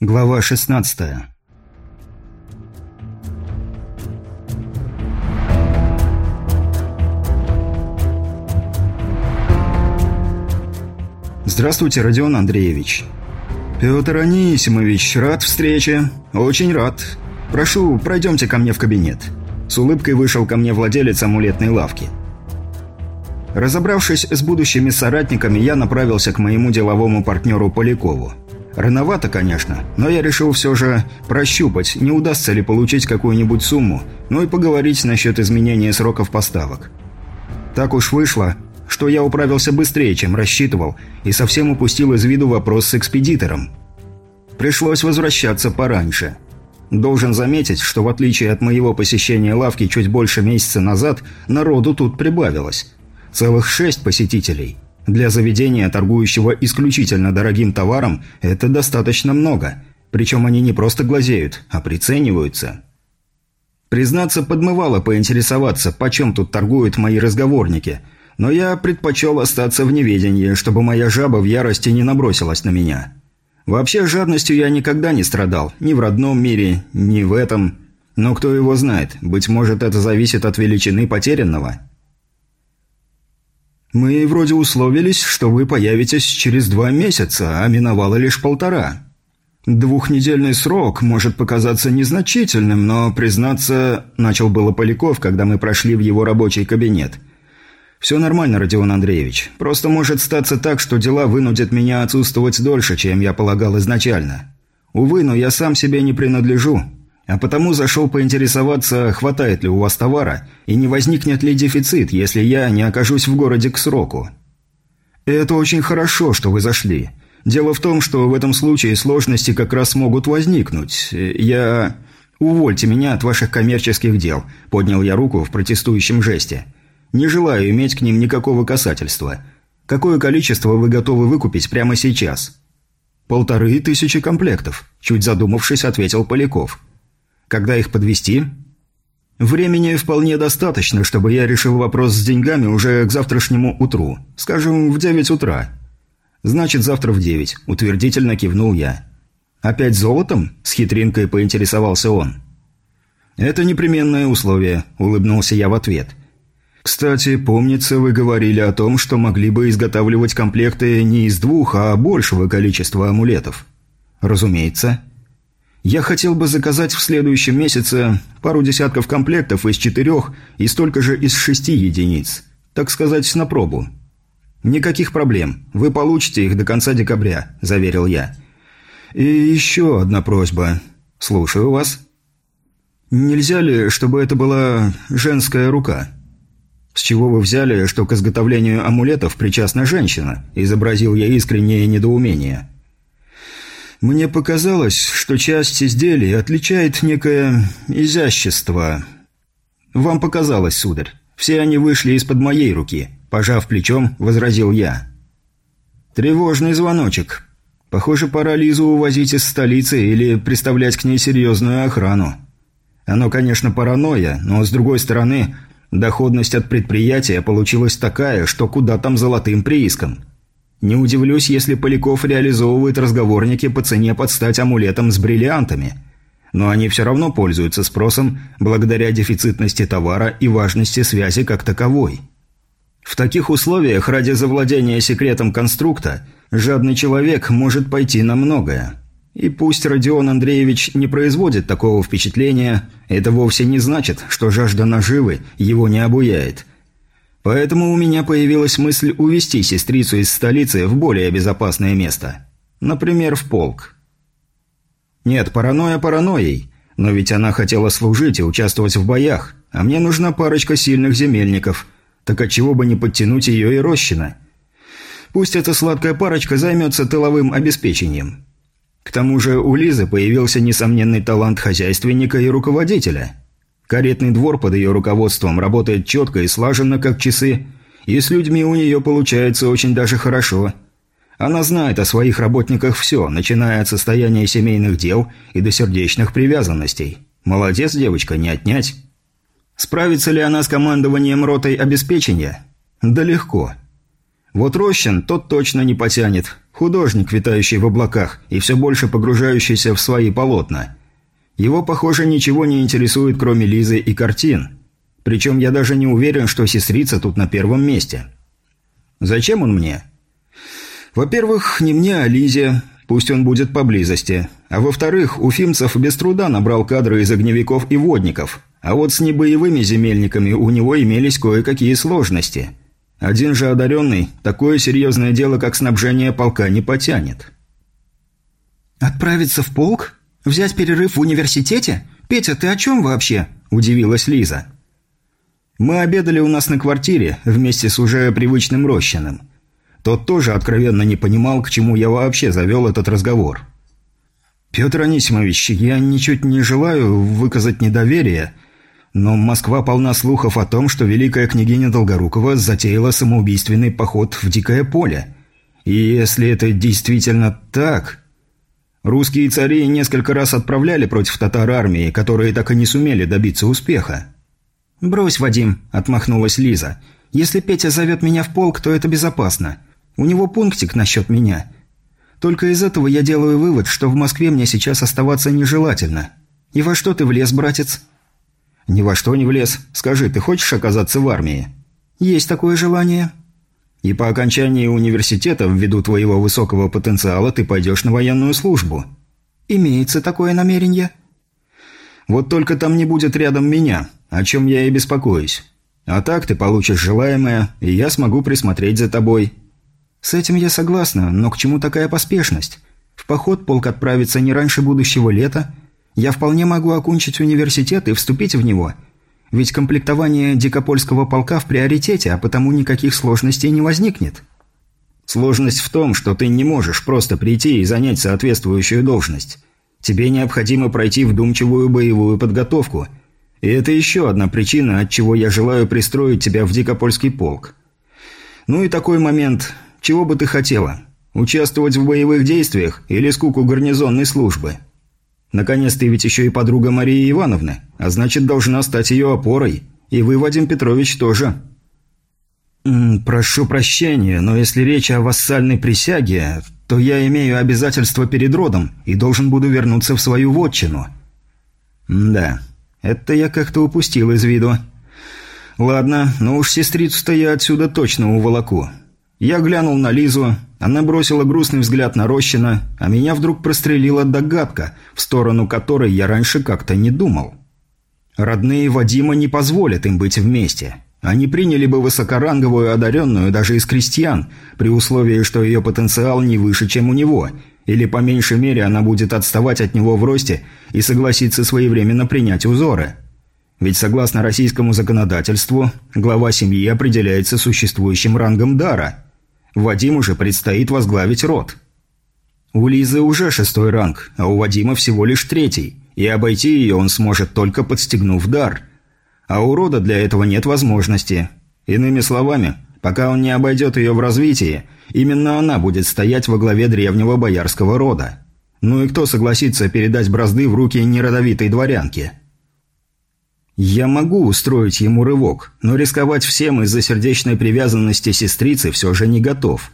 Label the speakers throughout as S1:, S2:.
S1: Глава 16 Здравствуйте, Родион Андреевич. Петр Анисимович, рад встрече. Очень рад. Прошу, пройдемте ко мне в кабинет. С улыбкой вышел ко мне владелец амулетной лавки. Разобравшись с будущими соратниками, я направился к моему деловому партнеру Полякову. Рановато, конечно, но я решил все же прощупать, не удастся ли получить какую-нибудь сумму, ну и поговорить насчет изменения сроков поставок. Так уж вышло, что я управился быстрее, чем рассчитывал, и совсем упустил из виду вопрос с экспедитором. Пришлось возвращаться пораньше. Должен заметить, что в отличие от моего посещения лавки чуть больше месяца назад, народу тут прибавилось. Целых шесть посетителей – для заведения, торгующего исключительно дорогим товаром, это достаточно много. Причем они не просто глазеют, а прицениваются. Признаться, подмывало поинтересоваться, почем тут торгуют мои разговорники, но я предпочел остаться в неведении, чтобы моя жаба в ярости не набросилась на меня. Вообще, жадностью я никогда не страдал, ни в родном мире, ни в этом. Но кто его знает, быть может, это зависит от величины потерянного. «Мы вроде условились, что вы появитесь через два месяца, а миновало лишь полтора. Двухнедельный срок может показаться незначительным, но, признаться, начал было Поляков, когда мы прошли в его рабочий кабинет. Все нормально, Родион Андреевич. Просто может статься так, что дела вынудят меня отсутствовать дольше, чем я полагал изначально. Увы, но я сам себе не принадлежу, а потому зашел поинтересоваться, хватает ли у вас товара, и не возникнет ли дефицит, если я не окажусь в городе к сроку. Это очень хорошо, что вы зашли. Дело в том, что в этом случае сложности как раз могут возникнуть. Я... Увольте меня от ваших коммерческих дел, поднял я руку в протестующем жесте. Не желаю иметь к ним никакого касательства. Какое количество вы готовы выкупить прямо сейчас? Полторы тысячи комплектов, чуть задумавшись, ответил Поляков. Когда их подвести? Времени вполне достаточно, чтобы я решил вопрос с деньгами уже к завтрашнему утру. Скажем, в девять утра. Значит, завтра в девять. Утвердительно кивнул я. Опять золотом? С хитринкой поинтересовался он. Это непременное условие, улыбнулся я в ответ. Кстати, помнится, вы говорили о том, что могли бы изготавливать комплекты не из двух, а большего количества амулетов. Разумеется. Я хотел бы заказать в следующем месяце пару десятков комплектов из четырех и столько же из шести единиц. Так сказать, на пробу. «Никаких проблем. Вы получите их до конца декабря», – заверил я. «И еще одна просьба. Слушаю вас». «Нельзя ли, чтобы это была женская рука?» «С чего вы взяли, что к изготовлению амулетов причастна женщина?» – изобразил я искреннее недоумение. Мне показалось, что часть изделий отличает некое изящество. Вам показалось, сударь. Все они вышли из-под моей руки. Пожав плечом, возразил я. Тревожный звоночек. Похоже, пора Лизу увозить из столицы или представлять к ней серьезную охрану. Оно, конечно, паранойя, но, с другой стороны, доходность от предприятия получилась такая, что куда там золотым прииском. Не удивлюсь, если Поляков реализовывает разговорники по цене под стать амулетом с бриллиантами. Но они все равно пользуются спросом благодаря дефицитности товара и важности связи как таковой. В таких условиях ради завладения секретом конструкта жадный человек может пойти на многое. И пусть Родион Андреевич не производит такого впечатления, это вовсе не значит, что жажда наживы его не обуяет – Поэтому у меня появилась мысль увезти сестрицу из столицы в более безопасное место. Например, в полк. Нет, паранойя паранойей, но ведь она хотела служить и участвовать в боях, а мне нужна парочка сильных земельников. Так отчего бы не подтянуть ее и Рощина? Пусть эта сладкая парочка займется тыловым обеспечением. К тому же у Лизы появился несомненный талант хозяйственника и руководителя – Каретный двор под ее руководством работает четко и слаженно, как часы, и с людьми у нее получается очень даже хорошо. Она знает о своих работниках все, начиная от состояния семейных дел и до сердечных привязанностей. Молодец, девочка, не отнять. Справится ли она с командованием ротой обеспечения? Да легко. Вот Рощин тот точно не потянет. Художник, витающий в облаках и все больше погружающийся в свои полотна. Его, похоже, ничего не интересует, кроме Лизы и картин. Причем я даже не уверен, что сестрица тут на первом месте. Зачем он мне? Во-первых, не мне, а Лизе. Пусть он будет поблизости. А во-вторых, Уфимцев без труда набрал кадры из огневиков и водников. А вот с небоевыми земельниками у него имелись кое-какие сложности. Один же одаренный такое серьезное дело, как снабжение полка, не потянет.
S2: «Отправиться в полк? Взять перерыв в университете? Петя, ты о чем вообще?» – удивилась Лиза.
S1: Мы обедали у нас на квартире вместе с уже привычным Рощиным. Тот тоже откровенно не понимал, к чему я вообще завел этот разговор. «Петр Анисимович, я ничуть не желаю выказать недоверие, но Москва полна слухов о том, что великая княгиня Долгорукова затеяла самоубийственный поход в Дикое поле. И если это действительно так...» Русские цари несколько раз отправляли против татар армии, которые так и не сумели добиться успеха.
S2: «Брось, Вадим», – отмахнулась Лиза. «Если Петя зовет меня в полк, то это безопасно. У него пунктик насчет меня. Только из этого я делаю вывод, что в Москве мне сейчас оставаться нежелательно. И во что ты влез, братец?»
S1: «Ни во что не влез. Скажи, ты хочешь оказаться в армии?»
S2: «Есть такое желание».
S1: «И по окончании университета, ввиду твоего высокого потенциала, ты пойдешь на военную службу?»
S2: «Имеется такое намерение».
S1: «Вот только там не будет рядом меня о чем я и беспокоюсь. А так ты получишь желаемое, и я смогу присмотреть за тобой».
S2: «С этим я согласна, но к чему такая поспешность? В поход полк отправится не раньше будущего лета. Я вполне могу окончить университет и вступить в него. Ведь комплектование Дикопольского полка в приоритете, а потому никаких сложностей не возникнет».
S1: «Сложность в том, что ты не можешь просто прийти и занять соответствующую должность. Тебе необходимо пройти вдумчивую боевую подготовку – и это еще одна причина, от чего я желаю пристроить тебя в Дикопольский полк. Ну и такой момент. Чего бы ты хотела? Участвовать в боевых действиях или скуку гарнизонной службы? Наконец, ты ведь еще и подруга Марии Ивановны, а значит, должна стать ее опорой. И вы, Вадим Петрович, тоже. «Прошу прощения, но если речь о вассальной присяге, то я имею обязательства перед родом и должен буду вернуться в свою вотчину». «Да, это я как-то упустил из виду. Ладно, но уж сестрицу-то я отсюда точно уволоку. Я глянул на Лизу, она бросила грустный взгляд на Рощина, а меня вдруг прострелила догадка, в сторону которой я раньше как-то не думал. Родные Вадима не позволят им быть вместе. Они приняли бы высокоранговую одаренную даже из крестьян, при условии, что ее потенциал не выше, чем у него – или по меньшей мере она будет отставать от него в росте и согласится своевременно принять узоры. Ведь согласно российскому законодательству, глава семьи определяется существующим рангом дара. Вадиму же предстоит возглавить род. У Лизы уже шестой ранг, а у Вадима всего лишь третий, и обойти ее он сможет только подстегнув дар. А у рода для этого нет возможности. Иными словами, пока он не обойдет ее в развитии – Именно она будет стоять во главе древнего боярского рода. Ну и кто согласится передать бразды в руки неродовитой дворянки? Я могу устроить ему рывок, но рисковать всем из-за сердечной привязанности сестрицы все же не готов.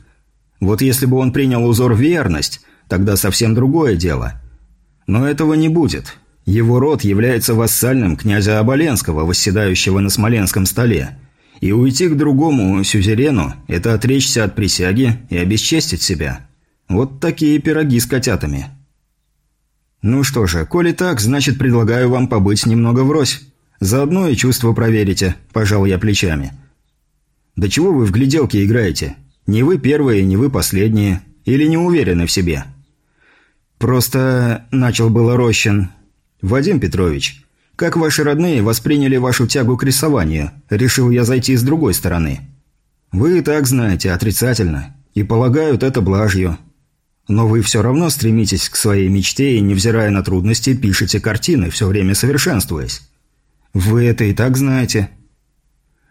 S1: Вот если бы он принял узор верность, тогда совсем другое дело. Но этого не будет. Его род является вассальным князя Оболенского, восседающего на Смоленском столе – и уйти к другому сюзерену – это отречься от присяги и обесчестить себя. Вот такие пироги с котятами. Ну что же, коли так, значит предлагаю вам побыть немного врозь. Заодно и чувство проверите, пожал я плечами. Да чего вы в гляделки играете? Не вы первые, не вы последние. Или не уверены в себе? Просто начал было Рощин. Вадим Петрович, как ваши родные восприняли вашу тягу к рисованию? Решил я зайти с другой стороны. Вы и так знаете, отрицательно. И полагают это блажью. Но вы все равно стремитесь к своей мечте и, невзирая на трудности, пишете картины, все время совершенствуясь. Вы это и так знаете.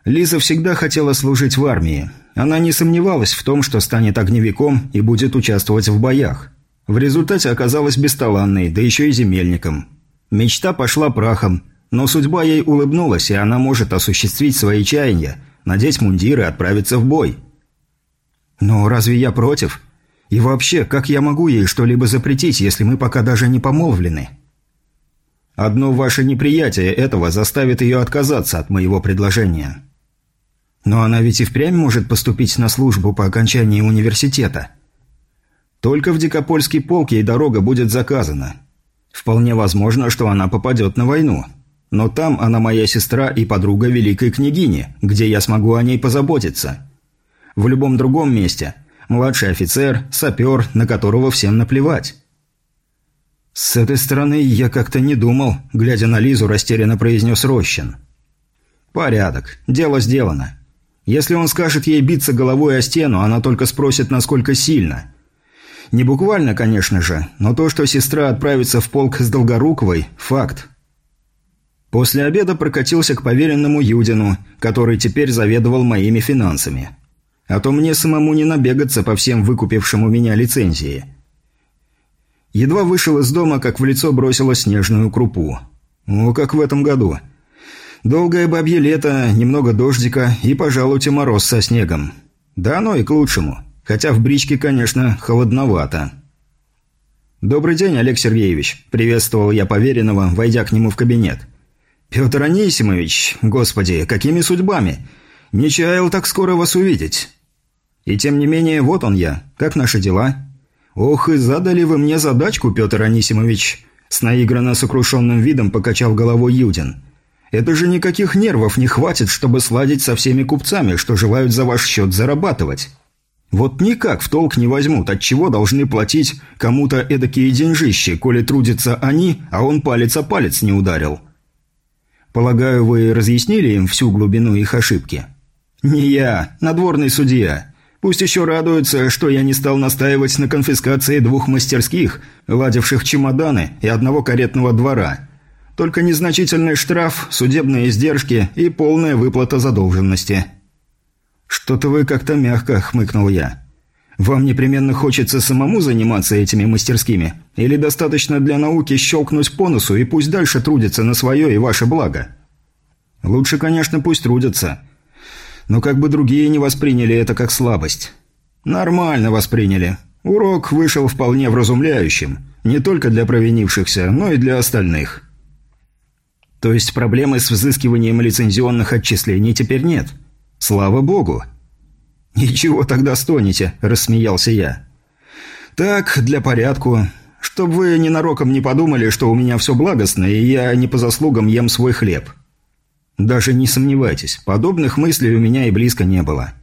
S1: Лиза всегда хотела служить в армии. Она не сомневалась в том, что станет огневиком и будет участвовать в боях. В результате оказалась бесталанной, да еще и земельником. Мечта пошла прахом, но судьба ей улыбнулась, и она может осуществить свои чаяния, надеть мундир и отправиться в бой. Но разве я против? И вообще, как я могу ей что-либо запретить, если мы пока даже не помолвлены? Одно ваше неприятие этого заставит ее отказаться от моего предложения. Но она ведь и впрямь может поступить на службу по окончании университета. Только в Дикопольский полк ей дорога будет заказана. Вполне возможно, что она попадет на войну. Но там она моя сестра и подруга великой княгини, где я смогу о ней позаботиться. В любом другом месте – младший офицер, сапер, на которого всем наплевать. «С этой стороны я как-то не думал», – глядя на Лизу, растерянно произнес Рощин. «Порядок. Дело сделано. Если он скажет ей биться головой о стену, она только спросит, насколько сильно. Не буквально, конечно же, но то, что сестра отправится в полк с Долгоруковой – факт». После обеда прокатился к поверенному Юдину, который теперь заведовал моими финансами. А то мне самому не набегаться по всем выкупившим у меня лицензии. Едва вышел из дома, как в лицо бросило снежную крупу. Ну, как в этом году. Долгое бабье лето, немного дождика и, пожалуйте, мороз со снегом. Да оно и к лучшему. Хотя в бричке, конечно, холодновато. «Добрый день, Олег Сергеевич», – приветствовал я поверенного, войдя к нему в кабинет. «Петр Анисимович, господи, какими судьбами? Не чаял так скоро вас увидеть». И тем не менее, вот он я. Как наши дела? Ох, и задали вы мне задачку, Петр Анисимович. С наигранно сокрушенным видом покачал головой Юдин. Это же никаких нервов не хватит, чтобы сладить со всеми купцами, что желают за ваш счет зарабатывать. Вот никак в толк не возьмут, от чего должны платить кому-то эдакие деньжищи, коли трудятся они, а он палец о палец не ударил. Полагаю, вы разъяснили им всю глубину их ошибки? Не я, надворный судья. Пусть еще радуются, что я не стал настаивать на конфискации двух мастерских, ладивших чемоданы и одного каретного двора. Только незначительный штраф, судебные издержки и полная выплата задолженности. «Что-то вы как-то мягко», — хмыкнул я. «Вам непременно хочется самому заниматься этими мастерскими? Или достаточно для науки щелкнуть по носу и пусть дальше трудятся на свое и ваше благо?» «Лучше, конечно, пусть трудятся но как бы другие не восприняли это как слабость. Нормально восприняли. Урок вышел вполне вразумляющим, не только для провинившихся, но и для остальных. То есть проблемы с взыскиванием лицензионных отчислений теперь нет. Слава богу. «Ничего тогда стонете», – рассмеялся я. «Так, для порядку. Чтоб вы ненароком не подумали, что у меня все благостно, и я не по заслугам ем свой хлеб. Даже не сомневайтесь, подобных мыслей у меня и близко не было.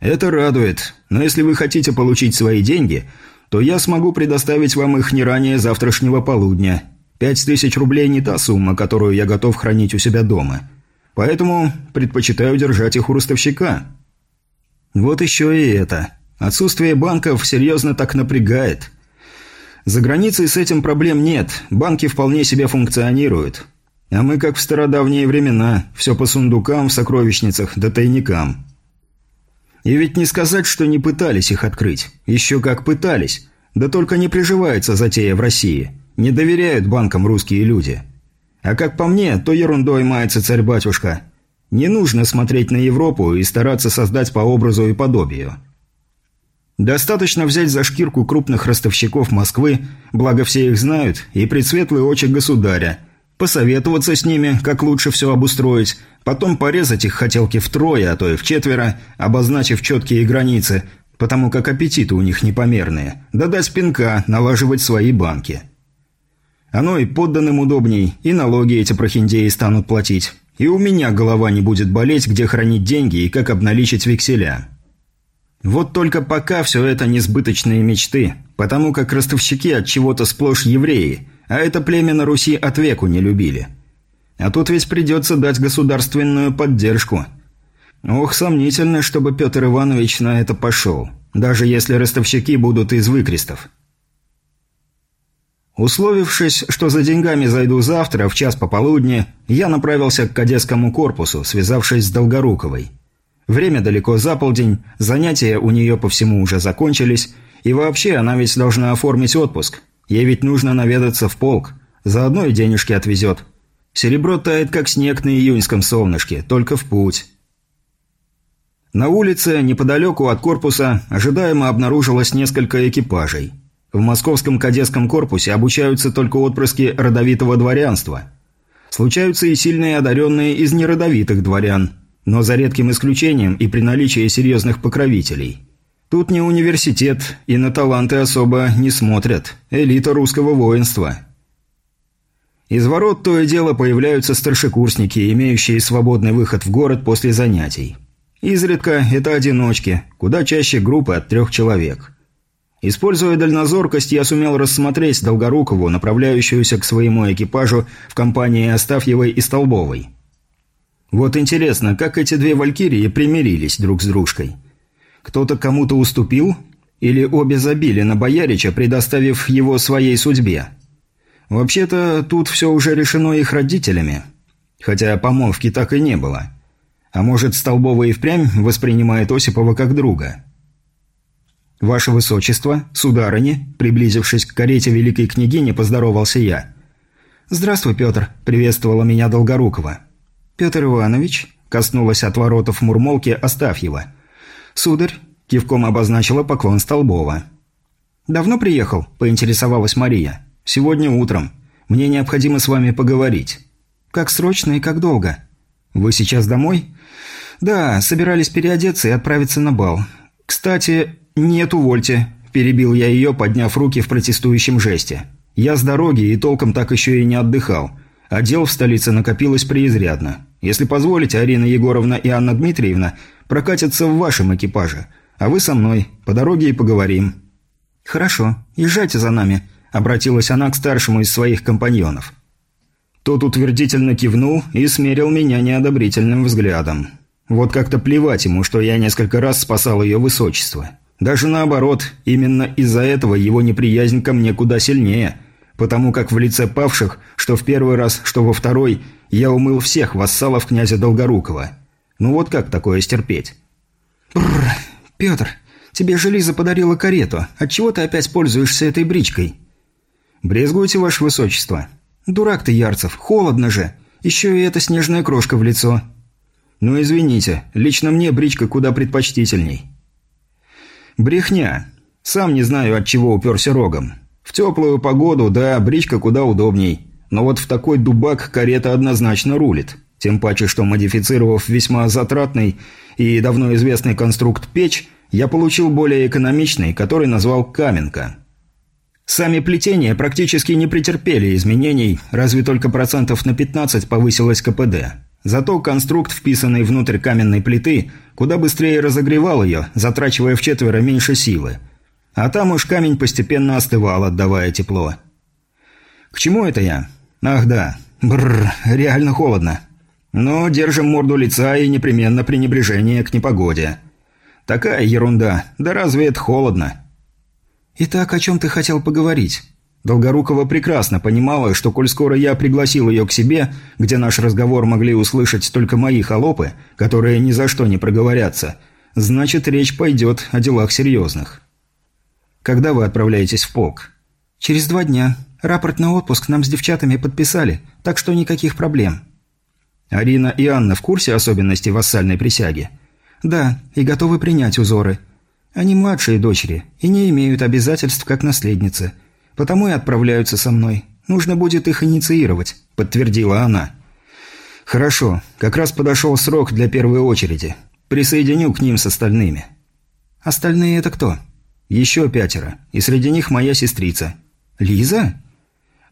S1: Это радует, но если вы хотите получить свои деньги, то я смогу предоставить вам их не ранее завтрашнего полудня. Пять тысяч рублей не та сумма, которую я готов хранить у себя дома. Поэтому предпочитаю держать их у ростовщика. Вот еще и это. Отсутствие банков серьезно так напрягает. За границей с этим проблем нет, банки вполне себе функционируют. А мы, как в стародавние времена, все по сундукам, в сокровищницах да тайникам. И ведь не сказать, что не пытались их открыть. Еще как пытались. Да только не приживается затея в России. Не доверяют банкам русские люди. А как по мне, то ерундой мается царь-батюшка. Не нужно смотреть на Европу и стараться создать по образу и подобию. Достаточно взять за шкирку крупных ростовщиков Москвы, благо все их знают, и предсветлые очи государя – посоветоваться с ними, как лучше все обустроить, потом порезать их хотелки втрое, а то и в четверо, обозначив четкие границы, потому как аппетиты у них непомерные, да дать пинка, налаживать свои банки. Оно и подданным удобней, и налоги эти прохиндеи станут платить. И у меня голова не будет болеть, где хранить деньги и как обналичить векселя. Вот только пока все это несбыточные мечты, потому как ростовщики от чего-то сплошь евреи – а это племя на Руси от веку не любили. А тут ведь придется дать государственную поддержку. Ох, сомнительно, чтобы Петр Иванович на это пошел, даже если ростовщики будут из выкрестов. Условившись, что за деньгами зайду завтра в час пополудни, я направился к кадетскому корпусу, связавшись с Долгоруковой. Время далеко за полдень, занятия у нее по всему уже закончились, и вообще она ведь должна оформить отпуск, Ей ведь нужно наведаться в полк. Заодно и денежки отвезет. Серебро тает, как снег на июньском солнышке, только в путь. На улице, неподалеку от корпуса, ожидаемо обнаружилось несколько экипажей. В московском кадетском корпусе обучаются только отпрыски родовитого дворянства. Случаются и сильные одаренные из неродовитых дворян, но за редким исключением и при наличии серьезных покровителей. Тут не университет, и на таланты особо не смотрят. Элита русского воинства. Из ворот то и дело появляются старшекурсники, имеющие свободный выход в город после занятий. Изредка это одиночки, куда чаще группы от трех человек. Используя дальнозоркость, я сумел рассмотреть Долгорукову, направляющуюся к своему экипажу в компании Остафьевой и Столбовой. Вот интересно, как эти две валькирии примирились друг с дружкой. Кто-то кому-то уступил? Или обе забили на Боярича, предоставив его своей судьбе? Вообще-то, тут все уже решено их родителями. Хотя помолвки так и не было. А может, Столбова и впрямь воспринимает Осипова как друга? «Ваше Высочество, сударыни», приблизившись к карете великой княгини, поздоровался я. «Здравствуй, Петр», – приветствовала меня Долгорукова. «Петр Иванович», – коснулась от воротов Мурмолки Остафьева. «Сударь», – кивком обозначила поклон Столбова. «Давно приехал?» – поинтересовалась Мария. «Сегодня утром. Мне необходимо с вами поговорить». «Как срочно и как долго?» «Вы сейчас домой?» «Да, собирались переодеться и отправиться на бал. Кстати, нет, увольте», – перебил я ее, подняв руки в протестующем жесте. «Я с дороги и толком так еще и не отдыхал, а дел в столице накопилось преизрядно. Если позволите, Арина Егоровна и Анна Дмитриевна прокатятся в вашем экипаже, а вы со мной, по дороге и поговорим». «Хорошо, езжайте за нами», – обратилась она к старшему из своих компаньонов. Тот утвердительно кивнул и смерил меня неодобрительным взглядом. Вот как-то плевать ему, что я несколько раз спасал ее высочество. Даже наоборот, именно из-за этого его неприязнь ко мне куда сильнее, потому как в лице павших, что в первый раз, что во второй, я умыл всех вассалов князя Долгорукова. Ну вот как такое стерпеть? «Бррр, Петр, тебе же подарила карету. Отчего ты опять пользуешься этой бричкой?» «Брезгуете, ваше высочество?» «Дурак ты, Ярцев, холодно же. Еще и эта снежная крошка в лицо». «Ну, извините, лично мне бричка куда предпочтительней». «Брехня. Сам не знаю, от чего уперся рогом. В теплую погоду, да, бричка куда удобней. Но вот в такой дубак карета однозначно рулит. Тем паче, что модифицировав весьма затратный и давно известный конструкт печь, я получил более экономичный, который назвал «Каменка». Сами плетения практически не претерпели изменений, разве только процентов на 15 повысилось КПД. Зато конструкт, вписанный внутрь каменной плиты, куда быстрее разогревал ее, затрачивая в четверо меньше силы. А там уж камень постепенно остывал, отдавая тепло. К чему это я? Ах да, бррр, реально холодно. Но держим морду лица и непременно пренебрежение к непогоде. Такая ерунда, да разве это холодно? Итак, о чем ты хотел поговорить? Долгорукова прекрасно понимала, что коль скоро я пригласил ее к себе, где наш разговор могли услышать только мои холопы, которые ни за что не проговорятся, значит, речь пойдет о делах серьезных. «Когда вы отправляетесь в полк?» «Через два дня. Рапорт на отпуск нам с девчатами подписали, так что никаких проблем». «Арина и Анна в курсе особенностей вассальной присяги?» «Да, и готовы принять узоры. Они младшие дочери и не имеют обязательств как наследницы». Потому и отправляются со мной. Нужно будет их инициировать», – подтвердила она. «Хорошо. Как раз подошел срок для первой очереди. Присоединю к ним с остальными». «Остальные это кто?» «Еще пятеро. И среди них моя сестрица». «Лиза?»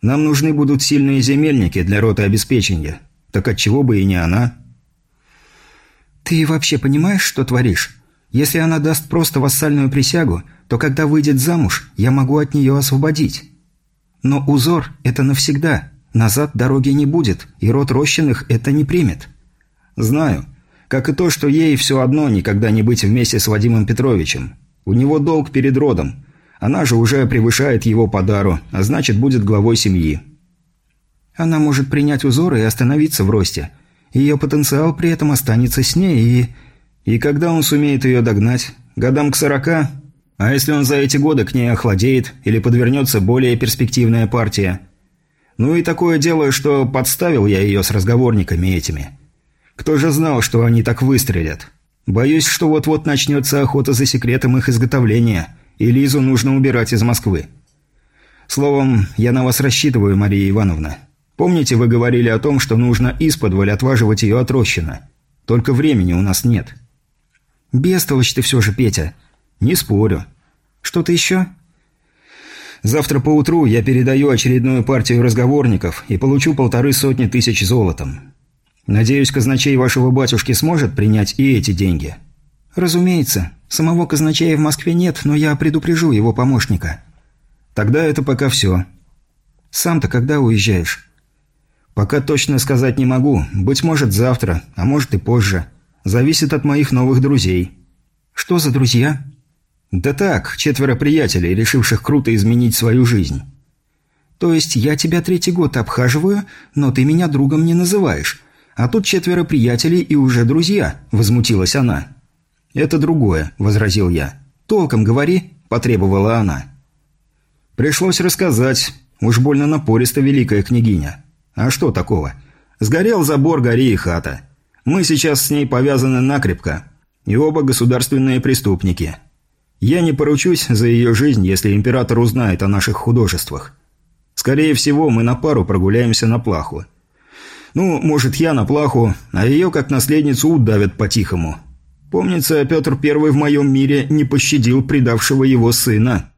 S1: «Нам нужны будут сильные земельники для роты обеспечения. Так отчего бы и не она?» «Ты вообще понимаешь, что творишь? Если она даст просто вассальную присягу, то когда выйдет замуж, я могу от нее освободить. Но узор – это навсегда. Назад дороги не будет, и род Рощиных это не примет. Знаю. Как и то, что ей все одно никогда не быть вместе с Вадимом Петровичем. У него долг перед родом. Она же уже превышает его по дару, а значит, будет главой семьи. Она может принять узоры и остановиться в росте. Ее потенциал при этом останется с ней и... И когда он сумеет ее догнать? Годам к сорока? А если он за эти годы к ней охладеет или подвернется более перспективная партия? Ну и такое дело, что подставил я ее с разговорниками этими. Кто же знал, что они так выстрелят? Боюсь, что вот-вот начнется охота за секретом их изготовления, и Лизу нужно убирать из Москвы. Словом, я на вас рассчитываю, Мария Ивановна. Помните, вы говорили о том, что нужно исподволь отваживать ее от Рощина? Только времени у нас нет».
S2: «Бестолочь ты все же, Петя».
S1: «Не спорю».
S2: «Что-то еще?»
S1: «Завтра поутру я передаю очередную партию разговорников и получу полторы сотни тысяч золотом. Надеюсь, казначей вашего батюшки сможет принять и эти деньги».
S2: «Разумеется. Самого казначея в Москве нет, но я предупрежу его помощника».
S1: «Тогда это пока все».
S2: «Сам-то когда уезжаешь?»
S1: «Пока точно сказать не могу. Быть может, завтра, а может и позже. Зависит от моих новых друзей».
S2: «Что за друзья?»
S1: «Да так, четверо приятелей, решивших круто изменить свою жизнь».
S2: «То есть я тебя третий год обхаживаю, но ты меня другом не называешь, а тут четверо приятелей и уже друзья», – возмутилась она.
S1: «Это другое», – возразил я.
S2: «Толком говори», – потребовала она.
S1: «Пришлось рассказать. Уж больно напористо великая княгиня. А что такого? Сгорел забор, гори и хата. Мы сейчас с ней повязаны накрепко. И оба государственные преступники. Я не поручусь за ее жизнь, если император узнает о наших художествах. Скорее всего, мы на пару прогуляемся на плаху. Ну, может, я на плаху, а ее как наследницу удавят по-тихому. Помнится, Петр Первый в моем мире не пощадил предавшего его сына».